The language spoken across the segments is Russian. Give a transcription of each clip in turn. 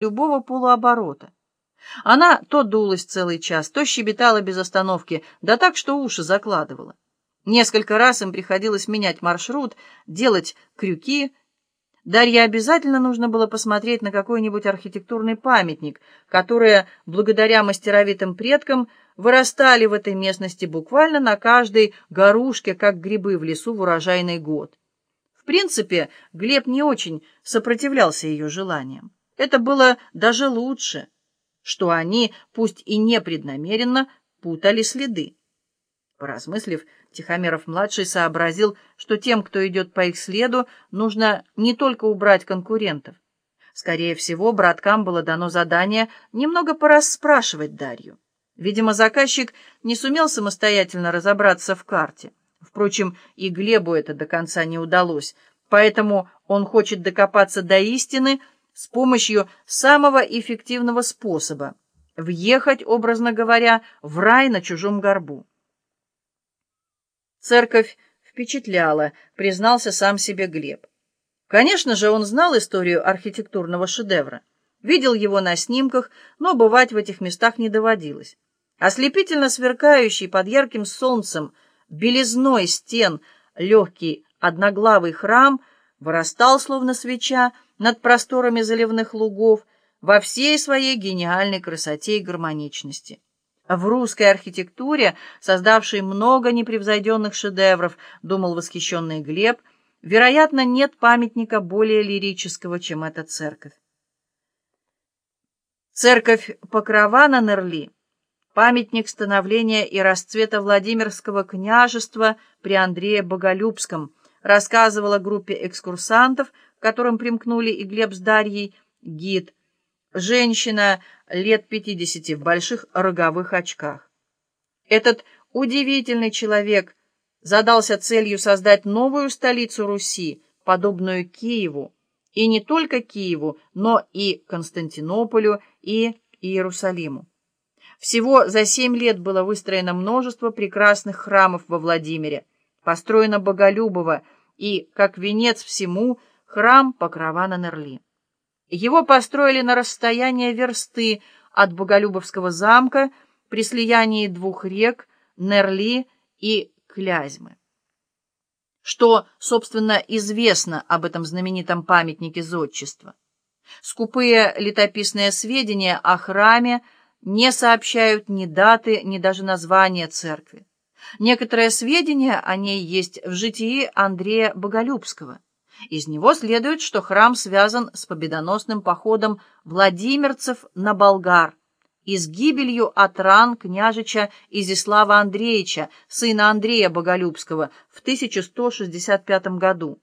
любого полуоборота. Она то дулась целый час, то щебетала без остановки, да так, что уши закладывала. Несколько раз им приходилось менять маршрут, делать крюки. Дарье обязательно нужно было посмотреть на какой-нибудь архитектурный памятник, которые, благодаря мастеровитым предкам, вырастали в этой местности буквально на каждой горушке, как грибы в лесу в урожайный год. В принципе, Глеб не очень сопротивлялся ее желаниям. Это было даже лучше, что они, пусть и непреднамеренно, путали следы. Поразмыслив, Тихомиров-младший сообразил, что тем, кто идет по их следу, нужно не только убрать конкурентов. Скорее всего, браткам было дано задание немного порасспрашивать Дарью. Видимо, заказчик не сумел самостоятельно разобраться в карте. Впрочем, и Глебу это до конца не удалось, поэтому он хочет докопаться до истины с помощью самого эффективного способа — въехать, образно говоря, в рай на чужом горбу. Церковь впечатляла, признался сам себе Глеб. Конечно же, он знал историю архитектурного шедевра, видел его на снимках, но бывать в этих местах не доводилось. Ослепительно сверкающий под ярким солнцем белизной стен легкий одноглавый храм вырастал, словно свеча, над просторами заливных лугов во всей своей гениальной красоте и гармоничности. В русской архитектуре, создавшей много непревзойденных шедевров, думал восхищенный Глеб, вероятно, нет памятника более лирического, чем эта церковь. Церковь Покрова на Нерли, памятник становления и расцвета Владимирского княжества при Андрее Боголюбском, рассказывала группе экскурсантов, к которым примкнули и Глеб с Дарьей, гид, женщина лет пятидесяти в больших роговых очках. Этот удивительный человек задался целью создать новую столицу Руси, подобную Киеву, и не только Киеву, но и Константинополю и Иерусалиму. Всего за семь лет было выстроено множество прекрасных храмов во Владимире, построено Боголюбово и, как венец всему, храм Покрова на Нерли. Его построили на расстоянии версты от Боголюбовского замка при слиянии двух рек Нерли и Клязьмы. Что, собственно, известно об этом знаменитом памятнике зодчества? Скупые летописные сведения о храме не сообщают ни даты, ни даже названия церкви. Некоторые сведения о ней есть в житии Андрея Боголюбского. Из него следует, что храм связан с победоносным походом владимирцев на Болгар и с гибелью от ран княжича Изислава Андреевича, сына Андрея Боголюбского, в 1165 году.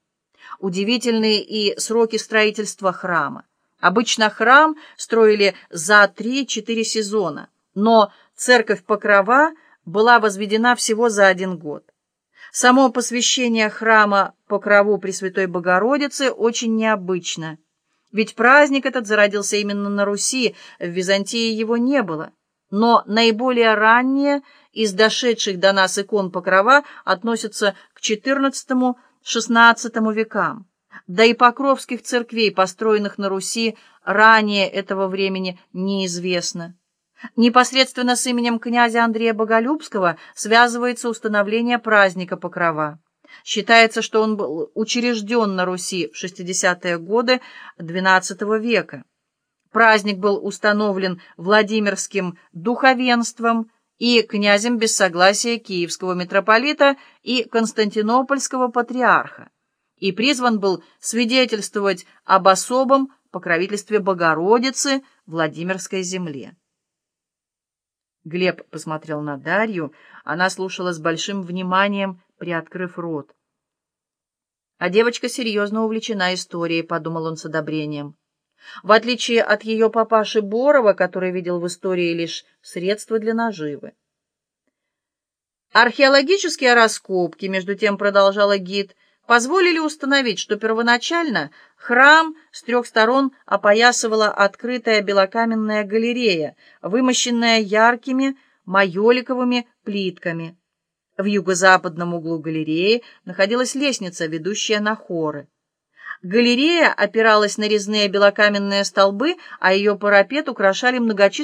Удивительные и сроки строительства храма. Обычно храм строили за 3-4 сезона, но церковь Покрова была возведена всего за один год. Само посвящение храма Покрову Пресвятой Богородицы очень необычно, ведь праздник этот зародился именно на Руси, в Византии его не было. Но наиболее ранние из дошедших до нас икон Покрова относятся к XIV-XVI векам. Да и покровских церквей, построенных на Руси, ранее этого времени неизвестно. Непосредственно с именем князя Андрея Боголюбского связывается установление праздника Покрова. Считается, что он был учрежден на Руси в 60-е годы XII века. Праздник был установлен Владимирским духовенством и князем без согласия киевского митрополита и константинопольского патриарха и призван был свидетельствовать об особом покровительстве Богородицы Владимирской земле. Глеб посмотрел на Дарью. Она слушала с большим вниманием, приоткрыв рот. А девочка серьезно увлечена историей, подумал он с одобрением. В отличие от ее папаши Борова, который видел в истории лишь средства для наживы. Археологические раскопки, между тем продолжала гид, позволили установить, что первоначально храм с трех сторон опоясывала открытая белокаменная галерея, вымощенная яркими майоликовыми плитками. В юго-западном углу галереи находилась лестница, ведущая на хоры. Галерея опиралась на резные белокаменные столбы, а ее парапет украшали многочисленные